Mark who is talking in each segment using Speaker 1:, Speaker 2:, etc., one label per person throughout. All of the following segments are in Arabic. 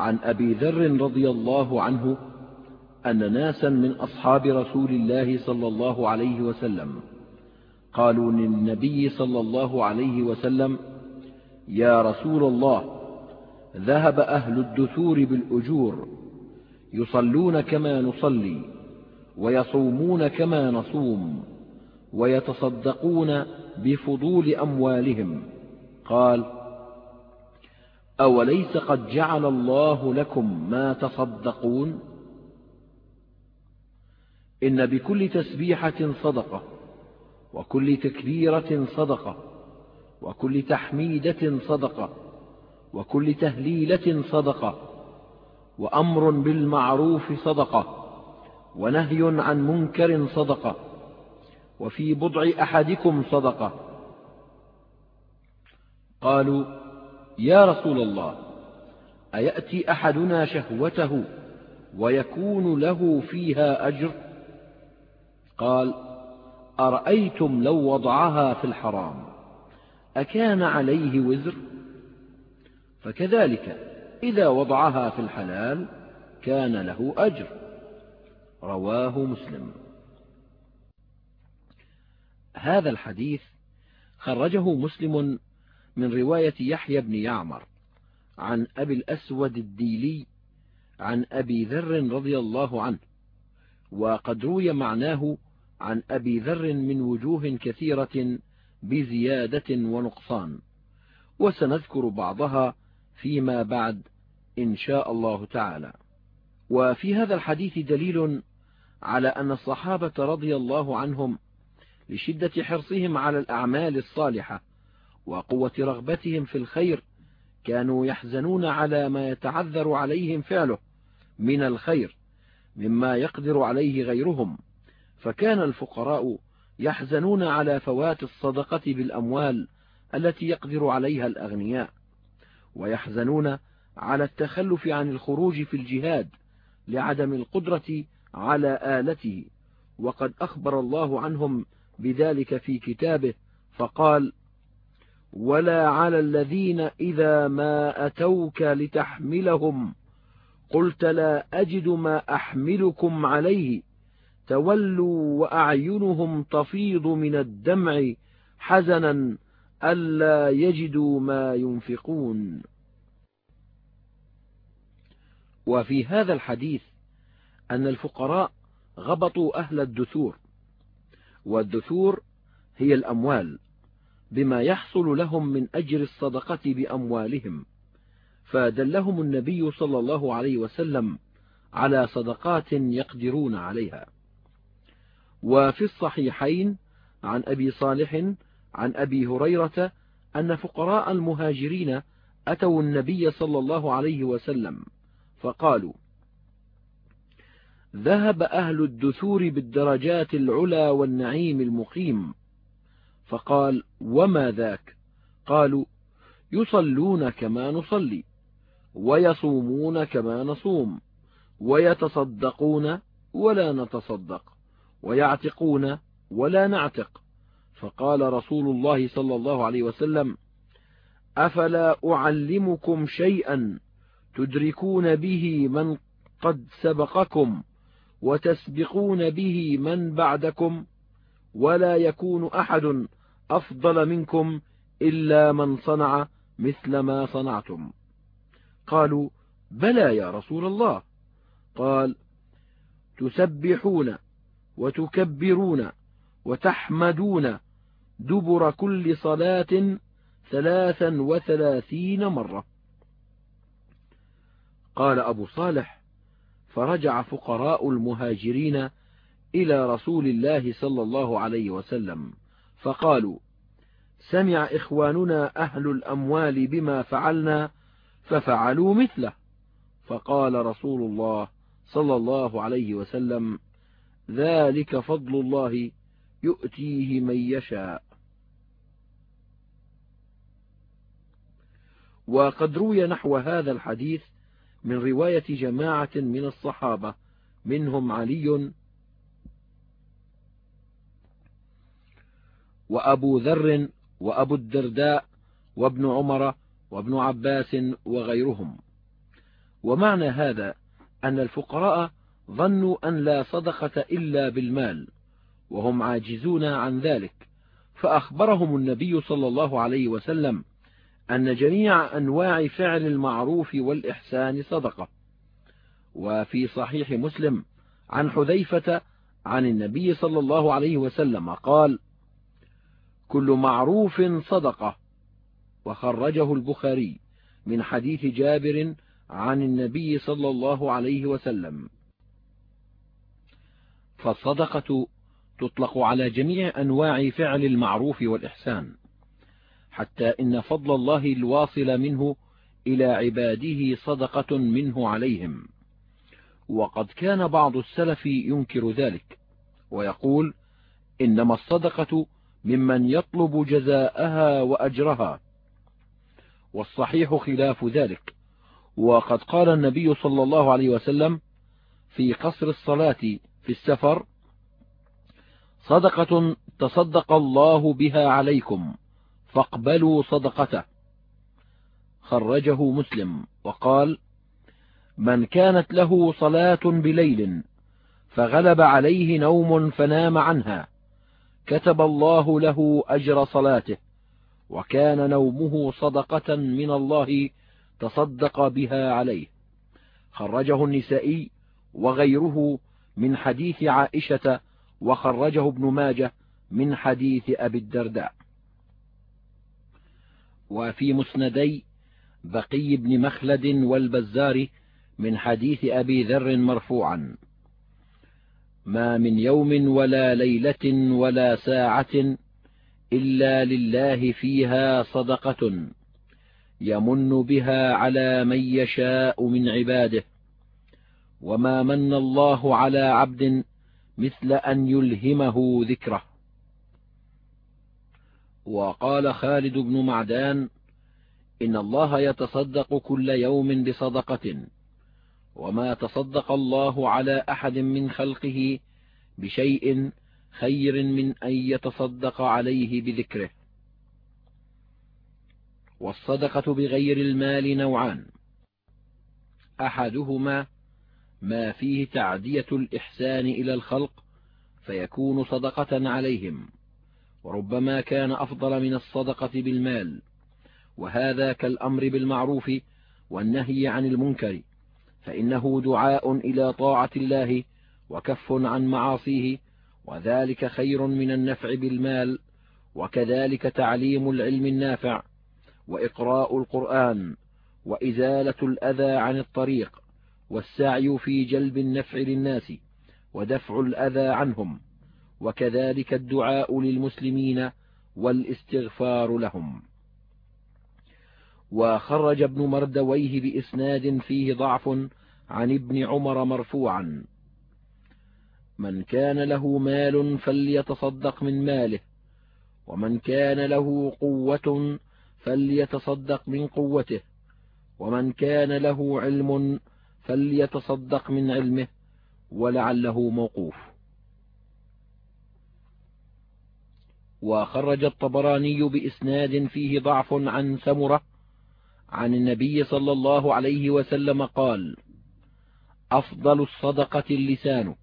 Speaker 1: عن أبي ذر رضي الله عنه أن ناسا من أصحاب رسول الله صلى الله عليه وسلم قالوا للنبي صلى الله عليه وسلم يا رسول الله ذهب أهل الدثور بالأجور يصلون كما نصلي ويصومون كما نصوم ويتصدقون بفضول أموالهم. قال أوليس قد جعل الله لكم ما تصدقون؟ إن بكل تسبيحة صدقة وكل تكبيرة صدقة وكل تحميدة صدقة وكل تهليلة صدقة وأمر بالمعروف صدقة ونهي عن منكر صدقة وفي بضع أحدكم صدقة. قالوا يا رسول الله أيأتي أحدنا شهوته ويكون له فيها أجر؟ قال أرأيتم لو وضعها في الحرام أكان عليه وزر؟ فكذلك إذا وضعها في الحلال كان له أجر. رواه مسلم. هذا الحديث خرجه مسلم من رواية يحيى بن يعمر عن أبي الأسود الديلي عن أبي ذر رضي الله عنه وقد روي معناه عن أبي ذر من وجوه كثيرة بزيادة ونقصان وسنذكر بعضها فيما بعد إن شاء الله تعالى. وفي هذا الحديث دليل على أن الصحابة رضي الله عنهم لشدة حرصهم على الأعمال الصالحة وقوة رغبتهم في الخير كانوا يحزنون على ما يتعذر عليهم فعله من الخير مما يقدر عليه غيرهم. فكان الفقراء يحزنون على فوات الصدقة بالأموال التي يقدر عليها الأغنياء ويحزنون على التخلف عن الخروج في الجهاد لعدم القدرة على آلته. وقد أخبر الله عنهم بذلك في كتابه فقال ولا على الذين إذا ما أتوك لتحملهم. قلت لا أجد ما أحملكم عليه. تولوا وأعينهم تفيض من الدمع حزنا ألا يجدوا ما ينفقون. وفي هذا الحديث أن الفقراء غبطوا أهل الدثور والدثور هي الأموال. بما يحصل لهم من أجر الصدقة بأموالهم. فدلهم النبي صلى الله عليه وسلم على صدقات يقدرون عليها. وفي الصحيحين عن أبي صالح عن أبي هريرة أن فقراء المهاجرين أتوا النبي صلى الله عليه وسلم فقالوا ذهب أهل الدثور بالدرجات العلى والنعيم المقيم فقال وما ذاك؟ قالوا يصلون كما نصلي ويصومون كما نصوم ويتصدقون ولا نتصدق ويعتقون ولا نعتق. فقال رسول الله صلى الله عليه وسلم أفلا أعلمكم شيئا تدركون به من قد سبقكم وتسبقون به من بعدكم ولا يكون أحد أفضل منكم إلا من صنع مثل ما صنعتم. قالوا بلى يا رسول الله. قال تسبحون وتكبرون وتحمدون دبر كل صلاة ثلاثا وثلاثين مرة. قال أبو صالح فرجع فقراء المهاجرين إلى رسول الله صلى الله عليه وسلم. فقالوا سمع إخواننا أهل الأموال بما فعلنا ففعلوا مثله. فقال رسول الله صلى الله عليه وسلم ذلك فضل الله يؤتيه من يشاء. وقد روي نحو هذا الحديث من رواية جماعة من الصحابة منهم علي وأبو ذر وأبو الدرداء وابن عمر وابن عباس وغيرهم. ومعنى هذا أن الفقراء ظنوا أن لا صدقة إلا بالمال وهم عاجزون عن ذلك. فأخبرهم النبي صلى الله عليه وسلم أن جميع أنواع فعل المعروف والإحسان صدقة. وفي صحيح مسلم عن حذيفة عن النبي صلى الله عليه وسلم قال كل معروف صدقة. وخرجه البخاري من حديث جابر عن النبي صلى الله عليه وسلم. فالصدقة تطلق على جميع أنواع فعل المعروف والإحسان حتى إن فضل الله الواصل منه إلى عباده صدقة منه عليهم. وقد كان بعض السلف ينكر ذلك ويقول إنما الصدقة ممن يطلب جزاءها وأجرها. والصحيح خلاف ذلك. وقد قال النبي صلى الله عليه وسلم في قصر الصلاة في السفر صدقة تصدق الله بها عليكم فاقبلوا صدقته. خرجه مسلم وقال من كانت له صلاة بليل فغلب عليه نوم فنام عنها كتب الله له أجر صلاته وكان نومه صدقة من الله تصدق بها عليه. خرجه النسائي وغيره من حديث عائشة وخرجه ابن ماجه من حديث أبي الدرداء. وفي مسندي بقي بن مخلد والبزار من حديث أبي ذر مرفوعا. ما من يوم ولا ليلة ولا ساعة إلا لله فيها صدقة يمن بها على من يشاء من عباده. وما من الله على عبد مثل أن يلهمه ذكره. وقال خالد بن معدان إن الله يتصدق كل يوم بصدقة وما تصدق الله على أحد من خلقه بشيء خير من أن يتصدق عليه بذكره. والصدقة بغير المال نوعان. أحدهما ما فيه تعدية الإحسان إلى الخلق فيكون صدقة عليهم وربما كان أفضل من الصدقة بالمال وهذا كالأمر بالمعروف والنهي عن المنكر. فإنه دعاء إلى طاعة الله وكف عن معاصيه وذلك خير من النفع بالمال وكذلك تعليم العلم النافع وإقراء القرآن وإزالة الأذى عن الطريق والسعي في جلب النفع للناس ودفع الأذى عنهم وكذلك الدعاء للمسلمين والإستغفار لهم. وخرج ابن مردويه بإسناد فيه ضعف عن ابن عمر مرفوعا. من كان له مال فليتصدق من ماله ومن كان له قوة فليتصدق من قوته ومن كان له علم فليتصدق من علمه ولعله موقوف. وخرج الطبراني بإسناد فيه ضعف عن سمرة عن النبي صلى الله عليه وسلم قال أفضل الصدقة اللسان.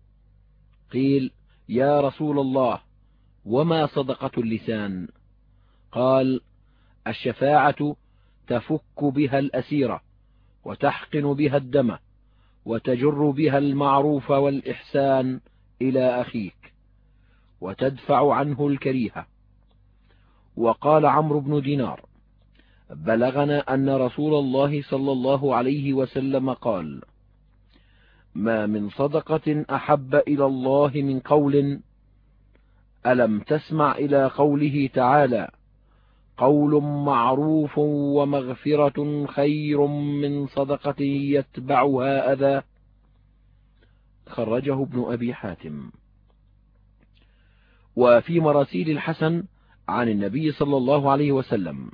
Speaker 1: قيل يا رسول الله وما صدقة اللسان؟ قال الشفاعة تفك بها الأسيرة وتحقن بها الدم وتجر بها المعروف والإحسان إلى أخيك وتدفع عنه الكريهة. وقال عمرو بن دينار بلغنا أن رسول الله صلى الله عليه وسلم قال ما من صدقة أحب إلى الله من قول ألم تسمع إلى قوله تعالى قول معروف ومغفرة خير من صدقة يتبعها أذى؟ خرجه ابن أبي حاتم. وفي مراسيل الحسن عن النبي صلى الله عليه وسلم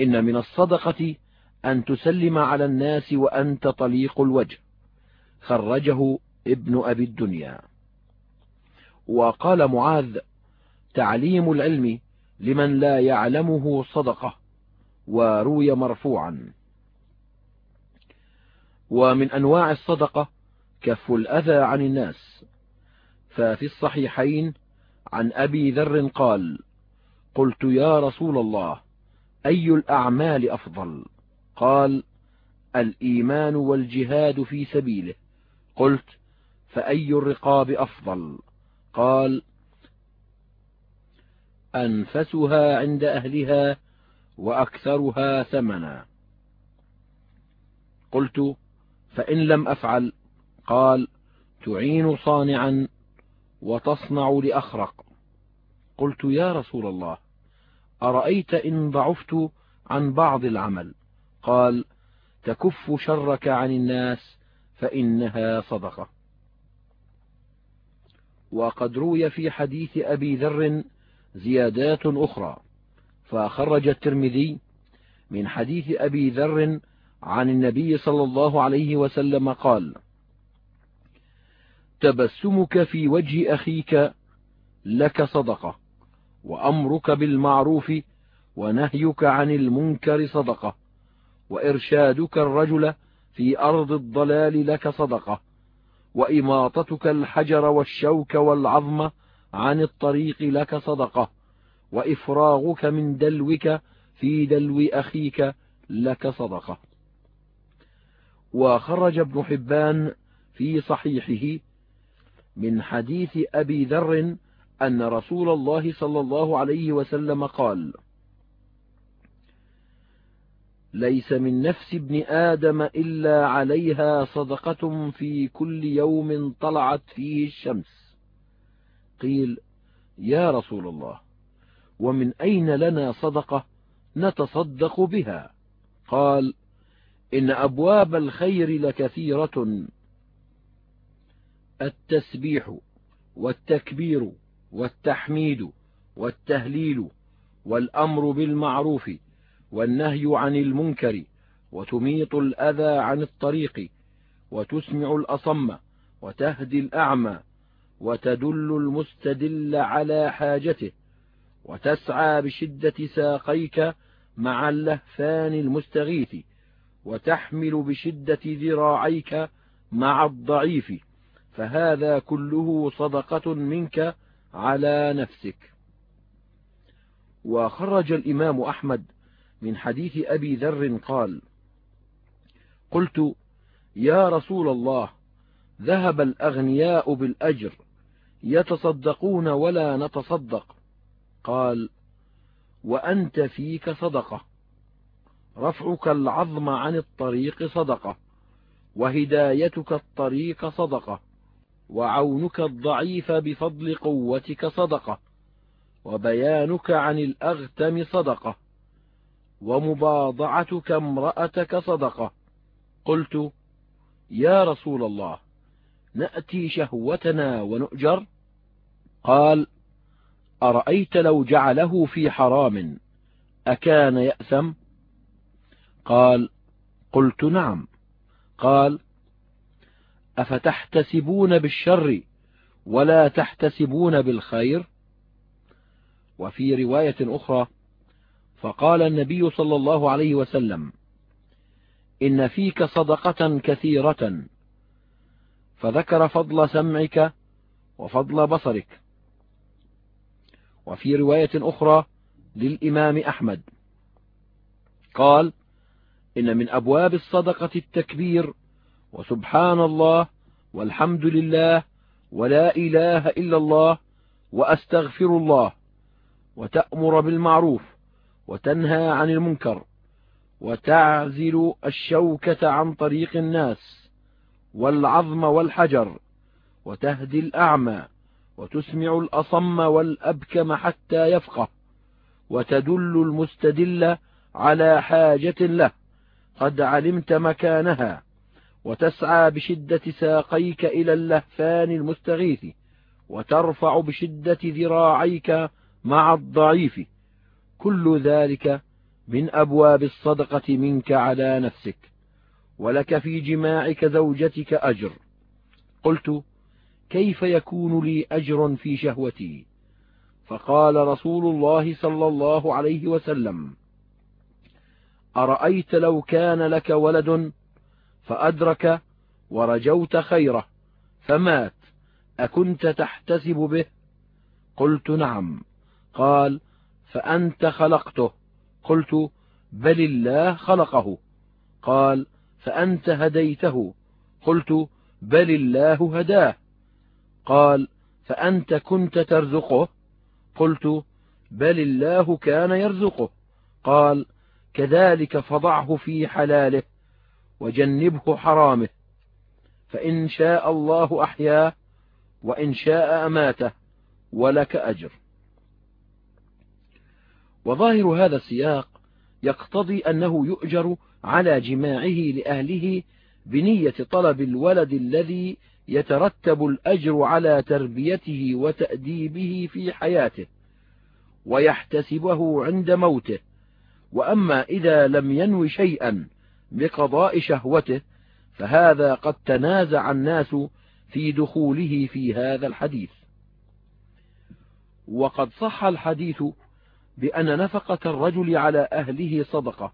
Speaker 1: إن من الصدقة أن تسلم على الناس وأنت طليق الوجه. خرجه ابن أبي الدنيا. وقال معاذ تعليم العلم لمن لا يعلمه صدقة وروي مرفوعا. ومن أنواع الصدقة كف الأذى عن الناس. ففي الصحيحين عن أبي ذر قال قلت يا رسول الله أي الأعمال أفضل؟ قال الإيمان والجهاد في سبيله. قلت فأي الرقاب أفضل؟ قال أنفسها عند أهلها وأكثرها ثمنا. قلت فإن لم أفعل؟ قال تعين صانعا وتصنع لأخرق. قلت يا رسول الله أرأيت إن ضعفت عن بعض العمل؟ قال تكف شرك عن الناس فإنها صدقة. وقد روي في حديث أبي ذر زيادات أخرى فخرج الترمذي من حديث أبي ذر عن النبي صلى الله عليه وسلم قال تبسمك في وجه أخيك لك صدقة. وأمرك بالمعروف ونهيك عن المنكر صدقة وإرشادك الرجل في أرض الضلال لك صدقة وإماطتك الحجر والشوك والعظم عن الطريق لك صدقة وإفراغك من دلوك في دلو أخيك لك صدقة. وخرج ابن حبان في صحيحه من حديث أبي ذر أن رسول الله صلى الله عليه وسلم قال ليس من نفس ابن آدم إلا عليها صدقة في كل يوم طلعت فيه الشمس. قيل يا رسول الله ومن أين لنا صدقة نتصدق بها؟ قال إن أبواب الخير لكثيرة. التسبيح والتكبير والتحميد والتهليل والأمر بالمعروف والنهي عن المنكر وتميط الأذى عن الطريق وتسمع الأصم وتهدي الأعمى وتدل المستدل على حاجته وتسعى بشدة ساقيك مع اللهفان المستغيث وتحمل بشدة ذراعيك مع الضعيف فهذا كله صدقة منك على نفسك. وخرج الإمام أحمد من حديث أبي ذر قال قلت يا رسول الله ذهب الأغنياء بالأجر يتصدقون ولا نتصدق. قال وأنت فيك صدقة. رفعك العظم عن الطريق صدقة وهدايتك الطريق صدقة. وعونك الضعيف بفضل قوتك صدقة وبيانك عن الأغتم صدقة ومباضعتك امرأتك صدقة. قلت يا رسول الله نأتي شهوتنا ونؤجر؟ قال أرأيت لو جعله في حرام أكان يأثم؟ قال قلت نعم. قال أفتحتسبون بالشر ولا تحتسبون بالخير؟ وفي رواية أخرى فقال النبي صلى الله عليه وسلم إن فيك صدقة كثيرة فذكر فضل سمعك وفضل بصرك. وفي رواية أخرى للإمام أحمد قال إن من أبواب الصدقة التكبير وسبحان الله والحمد لله ولا إله إلا الله وأستغفر الله وتأمر بالمعروف وتنهى عن المنكر وتعزل الشوكة عن طريق الناس والعظم والحجر وتهدي الأعمى وتسمع الأصم والأبكم حتى يفقه وتدل المستدل على حاجة له قد علمت مكانها. وتسعى بشدة ساقيك إلى اللهفان المستغيث وترفع بشدة ذراعيك مع الضعيف. كل ذلك من أبواب الصدقة منك على نفسك ولك في جماعك زوجتك أجر. قلت كيف يكون لي أجر في شهوتي؟ فقال رسول الله صلى الله عليه وسلم أرأيت لو كان لك ولد فأدرك ورجوت خيره فمات أكنت تحتسب به؟ قلت نعم. قال فأنت خلقته؟ قلت بل الله خلقه. قال فأنت هديته؟ قلت بل الله هداه. قال فأنت كنت ترزقه؟ قلت بل الله كان يرزقه. قال كذلك فضعه في حلاله. وجنبه حرامه. فإن شاء الله أحياه وإن شاء أماته ولك أجر. وظاهر هذا السياق يقتضي أنه يؤجر على جماعة لأهله بنية طلب الولد الذي يترتب الأجر على تربيته وتأديبه في حياته ويحتسبه عند موته. وأما إذا لم ينو شيئا بقضاء شهوته فهذا قد تنازع الناس في دخوله في هذا الحديث. وقد صح الحديث بأن نفقة الرجل على أهله صدقة.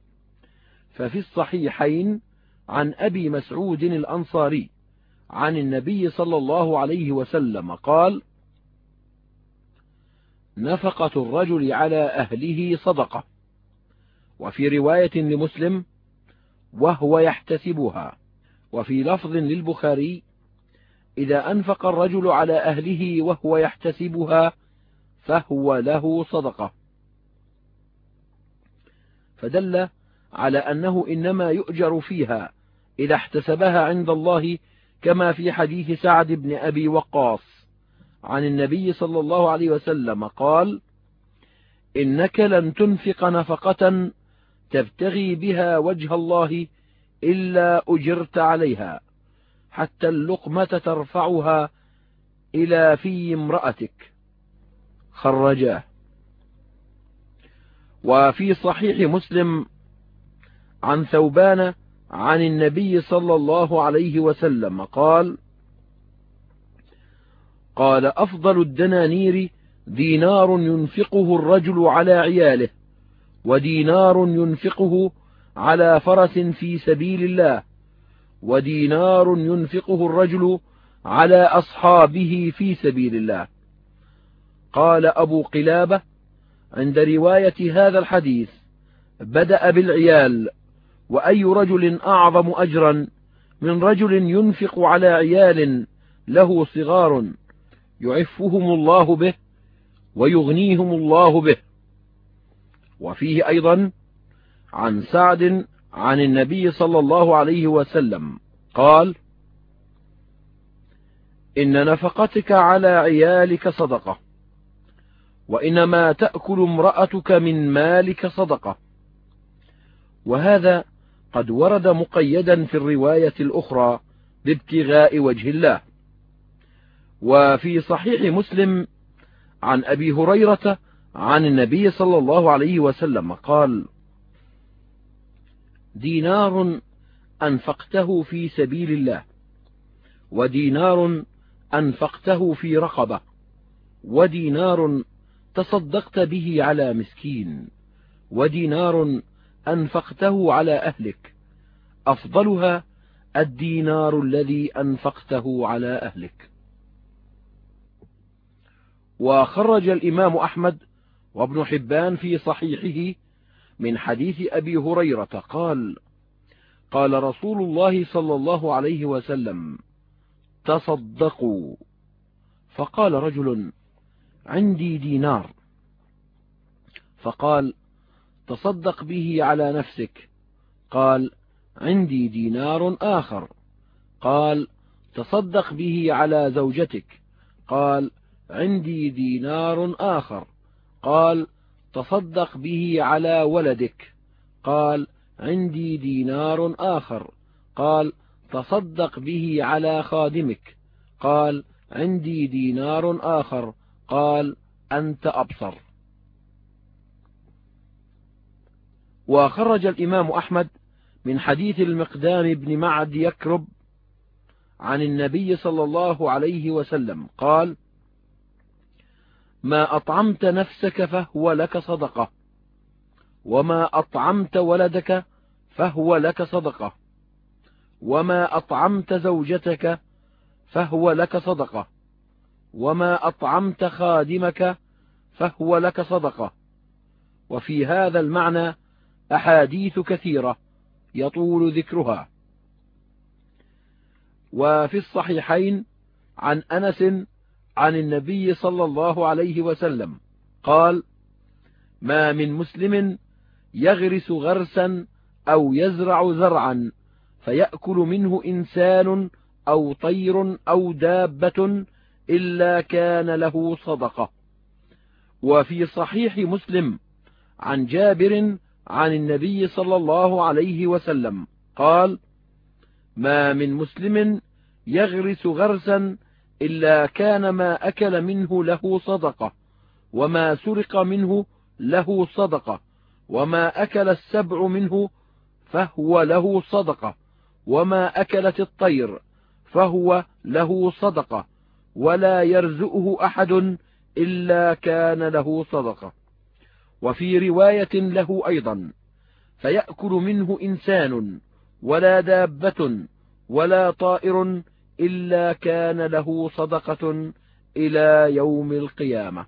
Speaker 1: ففي الصحيحين عن أبي مسعود الأنصاري عن النبي صلى الله عليه وسلم قال نفقة الرجل على أهله صدقة. وفي رواية لمسلم وهو يحتسبها. وفي لفظ للبخاري إذا أنفق الرجل على أهله وهو يحتسبها فهو له صدقة. فدل على أنه إنما يؤجر فيها إذا احتسبها عند الله كما في حديث سعد بن أبي وقاص عن النبي صلى الله عليه وسلم قال إنك لن تنفق نفقة تبتغي بها وجه الله إلا أجرت عليها حتى اللقمة ترفعها إلى في امرأتك. خرجاه. وفي صحيح مسلم عن ثوبان عن النبي صلى الله عليه وسلم قال قال أفضل الدنانير دينار ينفقه الرجل على عياله. ودينار ينفقه على فرس في سبيل الله ودينار ينفقه الرجل على أصحابه في سبيل الله. قال أبو قلابة عند رواية هذا الحديث بدأ بالعيال وأي رجل أعظم أجرا من رجل ينفق على عيال له صغار يعفهم الله به ويغنيهم الله به. وفيه أيضا عن سعد عن النبي صلى الله عليه وسلم قال إن نفقتك على عيالك صدقة وإنما تأكل امرأتك من مالك صدقة. وهذا قد ورد مقيدا في الرواية الأخرى بابتغاء وجه الله. وفي صحيح مسلم عن أبي هريرة عن النبي صلى الله عليه وسلم قال دينار أنفقته في سبيل الله ودينار أنفقته في رقبة ودينار تصدقت به على مسكين ودينار أنفقته على أهلك. أفضلها الدينار الذي أنفقته على أهلك. وخرج الإمام أحمد وابن حبان في صحيحه من حديث أبي هريرة قال قال رسول الله صلى الله عليه وسلم تصدقوا. فقال رجل عندي دينار. فقال تصدق به على نفسك. قال عندي دينار آخر. قال تصدق به على زوجتك. قال عندي دينار آخر. قال تصدق به على ولدك. قال عندي دينار آخر. قال تصدق به على خادمك. قال عندي دينار آخر. قال أنت أبصر. وخرج الإمام أحمد من حديث المقدام بن معد يكرب عن النبي صلى الله عليه وسلم قال ما أطعمت نفسك فهو لك صدقة. وما أطعمت ولدك فهو لك صدقة. وما أطعمت زوجتك فهو لك صدقة. وما أطعمت خادمك فهو لك صدقة. وفي هذا المعنى أحاديث كثيرة يطول ذكرها. وفي الصحيحين عن أنس عن النبي صلى الله عليه وسلم قال ما من مسلم يغرس غرسا أو يزرع زرعا فيأكل منه إنسان أو طير أو دابة إلا كان له صدقة. وفي صحيح مسلم عن جابر عن النبي صلى الله عليه وسلم قال ما من مسلم يغرس غرسا إلا كان ما أكل منه له صدقة وما سرق منه له صدقة وما أكل السبع منه فهو له صدقة وما أكلت الطير فهو له صدقة ولا يرزقه أحد إلا كان له صدقة. وفي رواية له أيضا فيأكل منه إنسان ولا دابة ولا طائر إلا كان له صدقة إلى يوم القيامة.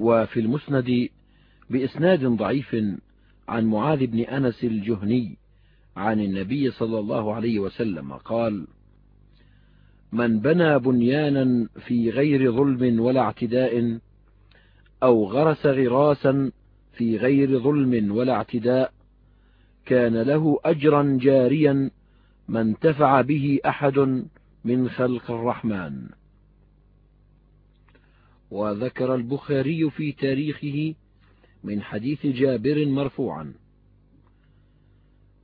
Speaker 1: وفي المسند بإسناد ضعيف عن معاذ بن أنس الجهني عن النبي صلى الله عليه وسلم قال من بنى بنيانا في غير ظلم ولا اعتداء أو غرس غراسا في غير ظلم ولا اعتداء كان له أجرا جاريا ما انتفع به أحد من خلق الرحمن. وذكر البخاري في تاريخه من حديث جابر مرفوعا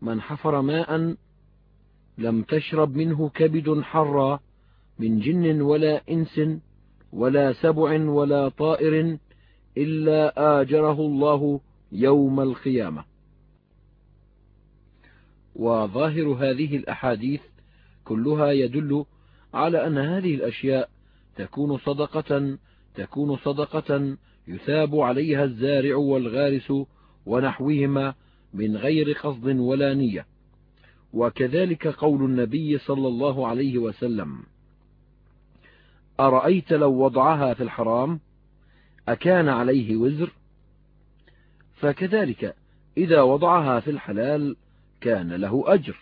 Speaker 1: من حفر ماء لم تشرب منه كبد حرا من جن ولا إنس ولا سبع ولا طائر إلا آجره الله يوم القيامة. وظاهر هذه الأحاديث كلها يدل على أن هذه الأشياء تكون صدقة تكون صدقة يثاب عليها الزارع والغارس ونحوهما من غير قصد ولا نية. وكذلك قول النبي صلى الله عليه وسلم أرأيت لو وضعها في الحرام أكان عليه وزر؟ فكذلك إذا وضعها في الحلال كان له أجر.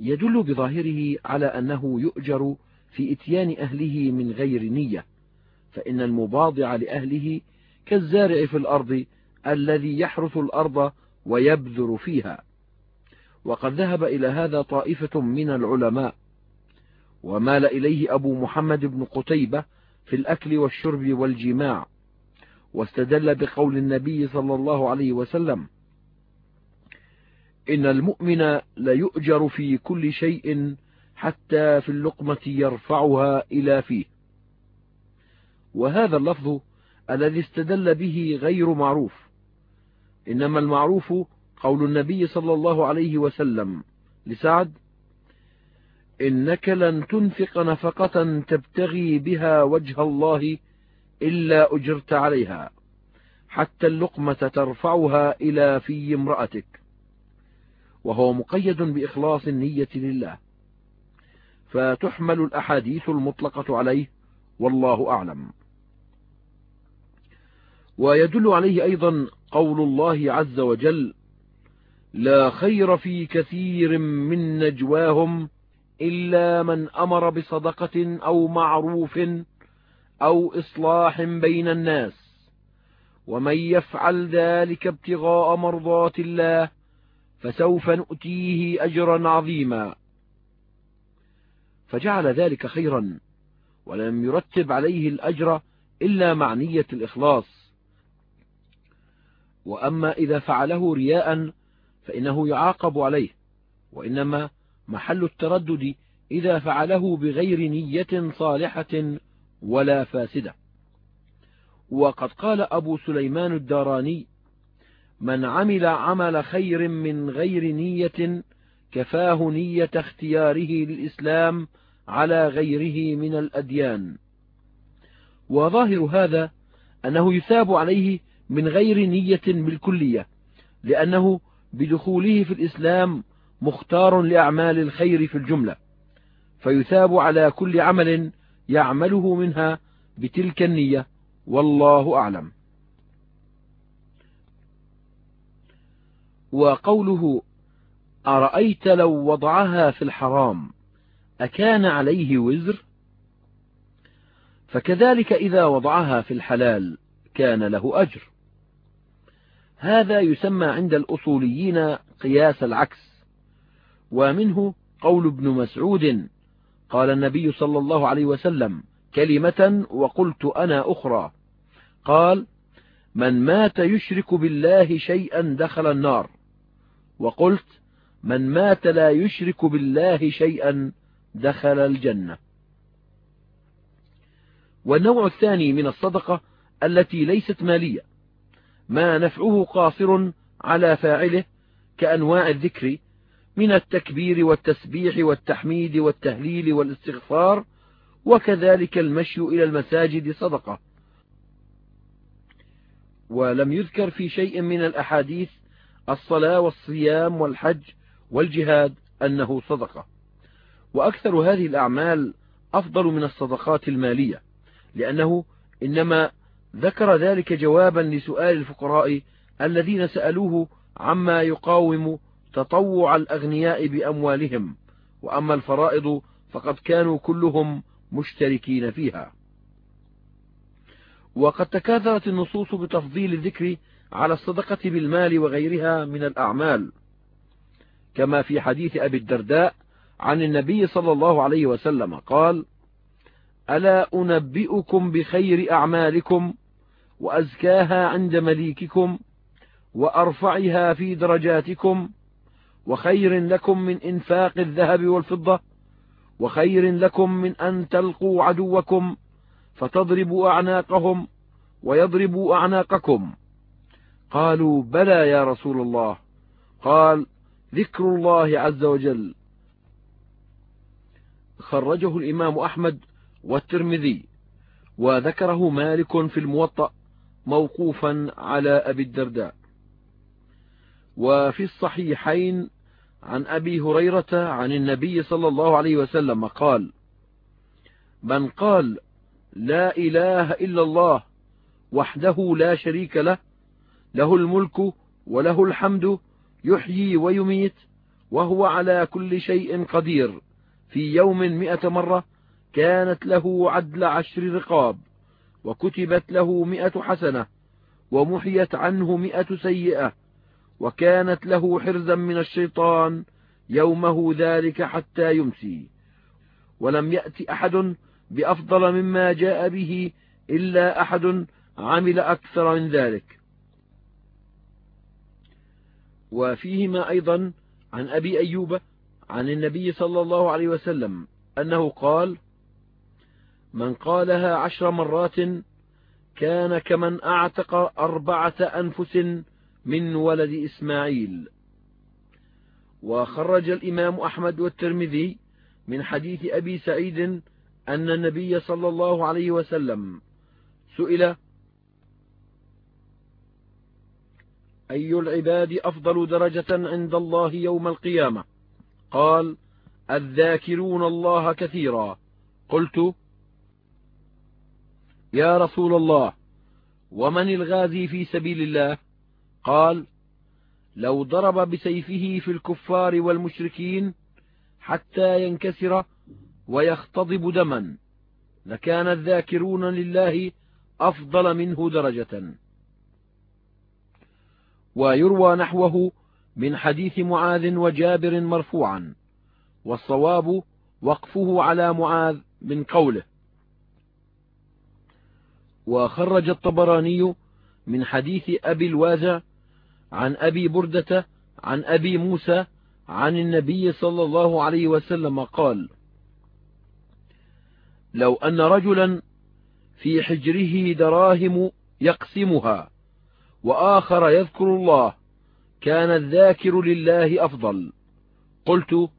Speaker 1: يدل بظاهره على أنه يؤجر في إتيان أهله من غير نية فإن المباضع لأهله كالزارع في الأرض الذي يحرث الأرض ويبذر فيها. وقد ذهب إلى هذا طائفة من العلماء ومال إليه أبو محمد بن قتيبة في الأكل والشرب والجماع واستدل بقول النبي صلى الله عليه وسلم إن المؤمن ليؤجر في كل شيء حتى في اللقمة يرفعها إلى فيه. وهذا اللفظ الذي استدل به غير معروف. إنما المعروف قول النبي صلى الله عليه وسلم لسعد إنك لن تنفق نفقة تبتغي بها وجه الله إلا أجرت عليها حتى اللقمة ترفعها إلى في امرأتك. وهو مقيد بإخلاص النية لله. فتحمل الأحاديث المطلقة عليه والله أعلم. ويدل عليه أيضا قول الله عز وجل لا خير في كثير من نجواهم إلا من أمر بصدقة أو معروف أو إصلاح بين الناس ومن يفعل ذلك ابتغاء مرضات الله فسوف نؤتيه أجرا عظيما. فجعل ذلك خيرا ولم يرتب عليه الأجر إلا معنية الإخلاص. وأما إذا فعله رياء فإنه يعاقب عليه. وإنما محل التردد إذا فعله بغير نية صالحة ولا فاسدة. وقد قال أبو سليمان الداراني من عمل عمل خير من غير نية كفاه نية اختياره للإسلام على غيره من الأديان. وظاهر هذا أنه يثاب عليه من غير نية بالكلية لأنه بدخوله في الإسلام مختار لأعمال الخير في الجملة فيثاب على كل عمل يعمله منها بتلك النية والله أعلم. وقوله أرأيت لو وضعها في الحرام أكان عليه وزر؟ فكذلك إذا وضعها في الحلال كان له أجر. هذا يسمى عند الأصوليين قياس العكس ومنه قول ابن مسعود قال النبي صلى الله عليه وسلم كلمة وقلت أنا أخرى. قال من مات يشرك بالله شيئا دخل النار. وقلت من مات لا يشرك بالله شيئا دخل الجنة. والنوع الثاني من الصدقة التي ليست مالية ما نفعه قاصر على فاعله كأنواع الذكر من التكبير والتسبيح والتحميد والتهليل والاستغفار وكذلك المشي إلى المساجد صدقة. ولم يذكر في شيء من الأحاديث الصلاة والصيام والحج والجهاد أنه صدقة. وأكثر هذه الأعمال أفضل من الصدقات المالية لأنه إنما ذكر ذلك جوابا لسؤال الفقراء الذين سألوه عما يقاوم تطوع الأغنياء بأموالهم. وأما الفرائض فقد كانوا كلهم مشتركين فيها. وقد تكاثرت النصوص بتفضيل الذكر على الصدقة بالمال وغيرها من الأعمال. كما في حديث أبي الدرداء عن النبي صلى الله عليه وسلم قال ألا أنبئكم بخير أعمالكم وأزكاها عند مليككم وأرفعها في درجاتكم وخير لكم من إنفاق الذهب والفضة وخير لكم من أن تلقوا عدوكم فتضربوا أعناقهم ويضربوا أعناقكم قالوا بلى يا رسول الله. قال ذكر الله عز وجل. خرجه الإمام أحمد والترمذي وذكره مالك في الموطأ موقوفا على أبي الدرداء. وفي الصحيحين عن أبي هريرة عن النبي صلى الله عليه وسلم قال من قال لا إله إلا الله وحده لا شريك له له الملك وله الحمد يحيي ويميت وهو على كل شيء قدير. في يوم م مرة كانت له عدل عشر رقاب وكتبت له م حسنة ومحيت عنه م سيئة وكانت له حرزا من الشيطان يومه ذلك حتى يمسي. ولم يأت أحد بأفضل مما جاء به إلا أحد عمل أكثر من ذلك. وفيهما أيضا عن أبي أيوب عن النبي صلى الله عليه وسلم أنه قال من قالها عشر مرات كان كمن أعتق أربعة أنفس من ولد إسماعيل وخرج الإمام أحمد والترمذي من حديث أبي سعيد أن النبي صلى الله عليه وسلم سئل أي العباد أفضل درجة عند الله يوم القيامة؟ قال الذاكرون الله كثيرا. قلت يا رسول الله ومن الغازي في سبيل الله؟ قال لو ضرب بسيفه في الكفار والمشركين حتى ينكسر ويختضب دما لكان الذاكرون لله أفضل منه درجة. ويروى نحوه من حديث معاذ وجابر مرفوعا والصواب وقفه على معاذ من قوله. وخرج الطبراني من حديث أبي الوازع عن أبي بردة عن أبي موسى عن النبي صلى الله عليه وسلم قال لو أن رجلا في حجره دراهم يقسمها وآخر يذكر الله كان الذاكر لله أفضل. قلت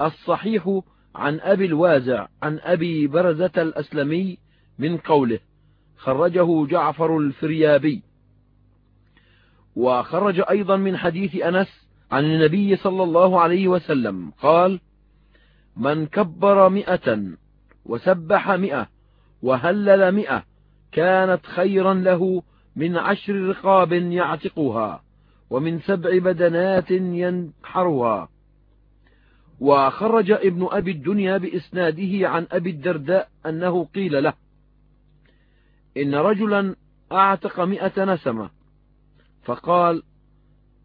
Speaker 1: الصحيح عن أبي الوازع عن أبي برزة الأسلمي من قوله خرجه جعفر الفريابي. وخرج أيضا من حديث أنس عن النبي صلى الله عليه وسلم قال من كبر مئة وسبح مئة وهلل مئة كانت خيرا له من عشر رقاب يعتقها ومن سبع بدنات ينحرها. وخرج ابن أبي الدنيا بإسناده عن أبي الدرداء أنه قيل له إن رجلا أعتق مئة نسمة. فقال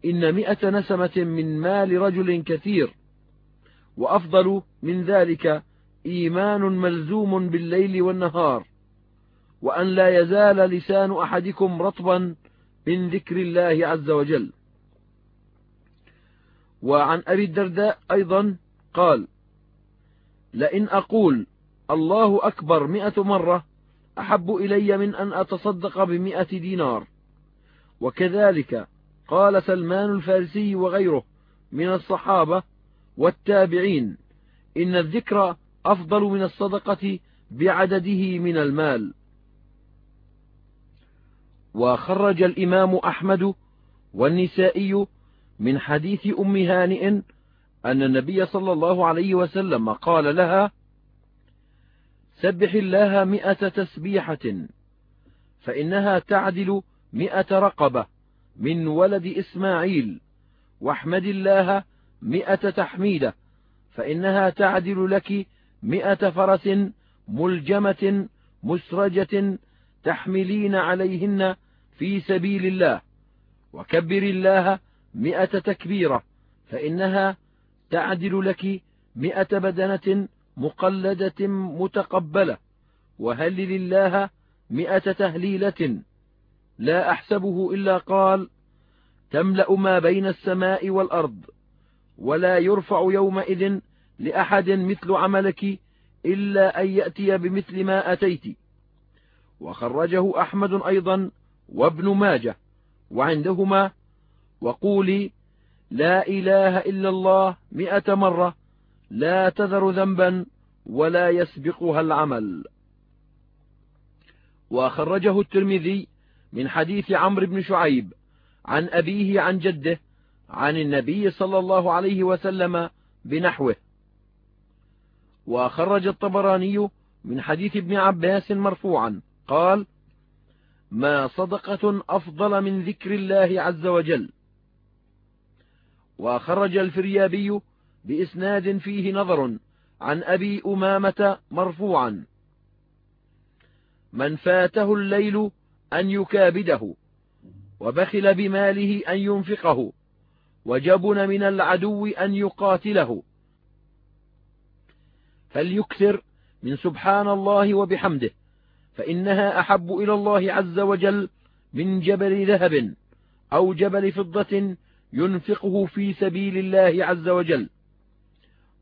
Speaker 1: إن مئة نسمة من مال رجل كثير وأفضل من ذلك إيمان ملزوم بالليل والنهار. وأن لا يزال لسان أحدكم رطبا من ذكر الله عز وجل. وعن أبي الدرداء أيضا قال لئن أقول الله أكبر مئة مرة أحب إلي من أن أتصدق بمئة دينار. وكذلك قال سلمان الفارسي وغيره من الصحابة والتابعين إن الذكر أفضل من الصدقة بعدده من المال. وخرج الإمام أحمد والنسائي من حديث أم هانئ أن النبي صلى الله عليه وسلم قال لها سبح الله مئة تسبيحة فإنها تعدل مئة رقبة من ولد إسماعيل واحمد الله مئة تحميدة فإنها تعدل لك مئة فرس ملجمة مسرجة تحملين عليهن في سبيل الله. وكبر الله مئة تكبيرة فإنها تعدل لك مئة بدنة مقلدة متقبلة. وهلل الله مئة تهليلة. لا أحسبه إلا قال تملأ ما بين السماء والأرض ولا يرفع يومئذ لأحد مثل عملك إلا أن يأتي بمثل ما أتيت. وخرجه أحمد أيضا وابن ماجه وعندهما وقولي لا إله إلا الله مئة مرة لا تذر ذنبا ولا يسبقها العمل. وخرجه الترمذي من حديث عمرو بن شعيب عن أبيه عن جده عن النبي صلى الله عليه وسلم بنحوه. وخرج الطبراني من حديث ابن عباس مرفوعا قال ما صدقة أفضل من ذكر الله عز وجل. وخرج الفريابي بإسناد فيه نظر عن أبي أمامة مرفوعا. من فاته الليل أن يكابده وبخل بماله أن ينفقه وجبن من العدو أن يقاتله. فليكثر من سبحان الله وبحمده. فإنها أحب إلى الله عز وجل من جبل ذهب أو جبل فضة ينفقه في سبيل الله عز وجل.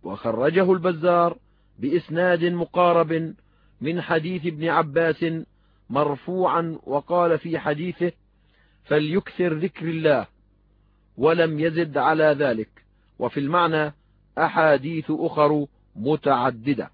Speaker 1: وخرجه البزار بإسناد مقارب من حديث ابن عباس مرفوعا وقال في حديثه فليكثر ذكر الله ولم يزد على ذلك. وفي المعنى أحاديث أخر متعددة.